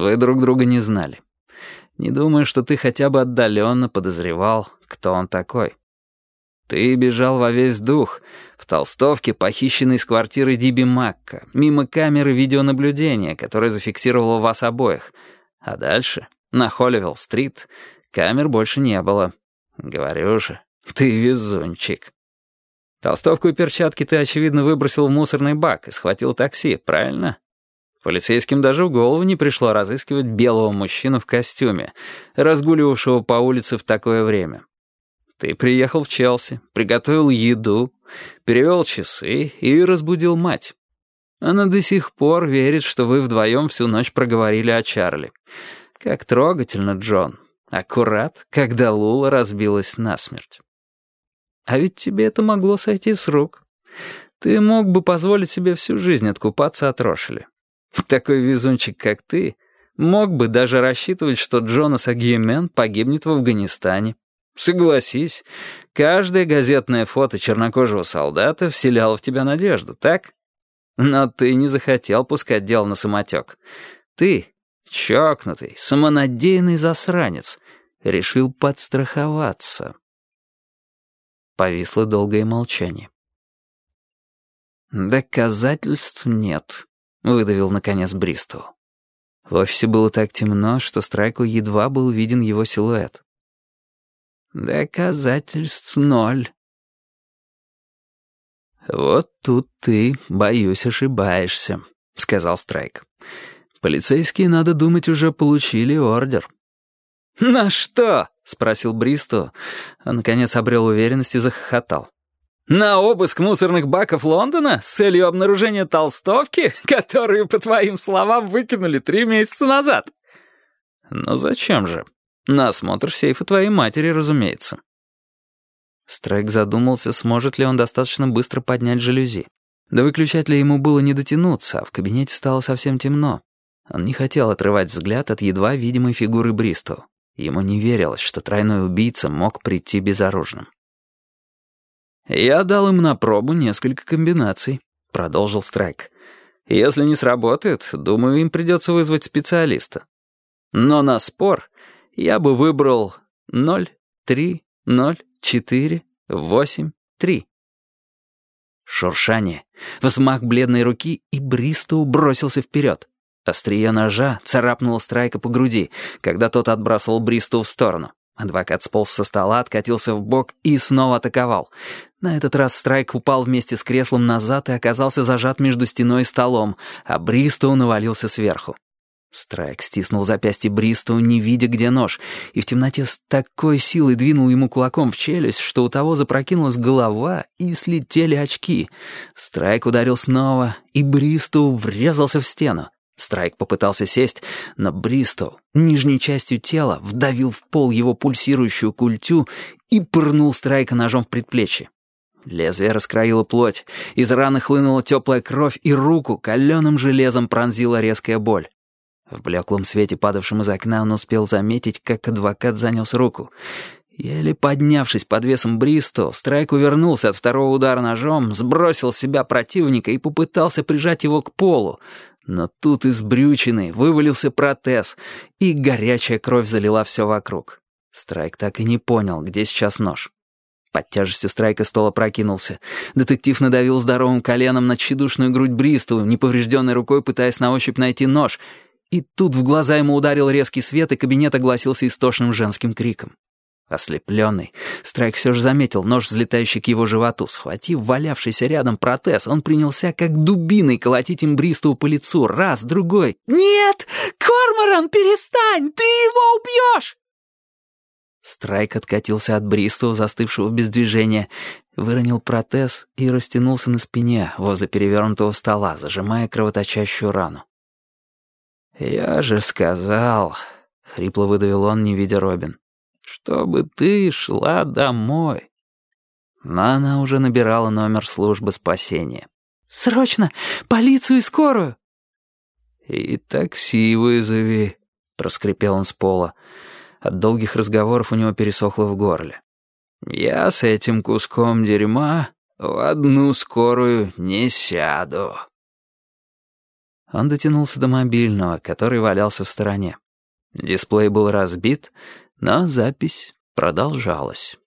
Вы друг друга не знали. Не думаю, что ты хотя бы отдаленно подозревал, кто он такой. Ты бежал во весь дух, в толстовке, похищенной из квартиры Диби Макка, мимо камеры видеонаблюдения, которая зафиксировала вас обоих. А дальше, на Холливелл-стрит, камер больше не было. Говорю же, ты везунчик. Толстовку и перчатки ты, очевидно, выбросил в мусорный бак и схватил такси, правильно? Полицейским даже в голову не пришло разыскивать белого мужчину в костюме, разгуливавшего по улице в такое время. Ты приехал в Челси, приготовил еду, перевел часы и разбудил мать. Она до сих пор верит, что вы вдвоем всю ночь проговорили о Чарли. Как трогательно, Джон. Аккурат, когда Лула разбилась насмерть. А ведь тебе это могло сойти с рук. Ты мог бы позволить себе всю жизнь откупаться от Рошеля. Такой везунчик, как ты, мог бы даже рассчитывать, что Джонас Агьемен погибнет в Афганистане. Согласись, каждое газетное фото чернокожего солдата вселяло в тебя надежду, так? Но ты не захотел пускать дело на самотек. Ты, чокнутый, самонадеянный засранец, решил подстраховаться. Повисло долгое молчание. «Доказательств нет», — выдавил наконец Бристоу. В офисе было так темно, что Страйку едва был виден его силуэт. Доказательств ноль. «Вот тут ты, боюсь, ошибаешься», — сказал Страйк. «Полицейские, надо думать, уже получили ордер». «На что?» — спросил Бристо, а, наконец, обрел уверенность и захохотал. «На обыск мусорных баков Лондона с целью обнаружения толстовки, которую, по твоим словам, выкинули три месяца назад?» «Но зачем же?» На осмотр сейфа твоей матери, разумеется. Стрейк задумался, сможет ли он достаточно быстро поднять жалюзи. До выключателя ему было не дотянуться, а в кабинете стало совсем темно. Он не хотел отрывать взгляд от едва видимой фигуры Бристу. Ему не верилось, что тройной убийца мог прийти безоружным. «Я дал им на пробу несколько комбинаций», — продолжил Страйк. «Если не сработает, думаю, им придется вызвать специалиста. Но на спор я бы выбрал 0, 3, 0, 4, 8, 3. Шуршание, взмах бледной руки, и Бристоу бросился вперед. Острие ножа царапнуло Страйка по груди, когда тот отбрасывал Бристоу в сторону. Адвокат сполз со стола, откатился в бок и снова атаковал. На этот раз Страйк упал вместе с креслом назад и оказался зажат между стеной и столом, а Бристоу навалился сверху. Страйк стиснул запястье Бристоу, не видя, где нож, и в темноте с такой силой двинул ему кулаком в челюсть, что у того запрокинулась голова и слетели очки. Страйк ударил снова, и Бристоу врезался в стену. Страйк попытался сесть, но Бристоу нижней частью тела вдавил в пол его пульсирующую культю и пырнул Страйка ножом в предплечье. Лезвие раскроило плоть, из раны хлынула теплая кровь, и руку каленым железом пронзила резкая боль. В блеклом свете, падавшем из окна, он успел заметить, как адвокат занес руку. Еле поднявшись под весом Бристо, Страйк увернулся от второго удара ножом, сбросил с себя противника и попытался прижать его к полу. Но тут из брючины вывалился протез, и горячая кровь залила все вокруг. Страйк так и не понял, где сейчас нож. Под тяжестью Страйка стол опрокинулся. Детектив надавил здоровым коленом на тщедушную грудь Бристу, неповрежденной рукой пытаясь на ощупь найти нож — и тут в глаза ему ударил резкий свет, и кабинет огласился истошным женским криком. Ослепленный, Страйк все же заметил нож, взлетающий к его животу. Схватив валявшийся рядом протез, он принялся как дубиной колотить им Бристоу по лицу. Раз, другой. «Нет! Корморан, перестань! Ты его убьешь!» Страйк откатился от Бристоу, застывшего без движения, выронил протез и растянулся на спине возле перевернутого стола, зажимая кровоточащую рану. «Я же сказал», — хрипло выдавил он, не видя Робин, «чтобы ты шла домой». Но она уже набирала номер службы спасения. «Срочно! Полицию и скорую!» «И такси вызови», — проскрипел он с пола. От долгих разговоров у него пересохло в горле. «Я с этим куском дерьма в одну скорую не сяду». Он дотянулся до мобильного, который валялся в стороне. Дисплей был разбит, но запись продолжалась.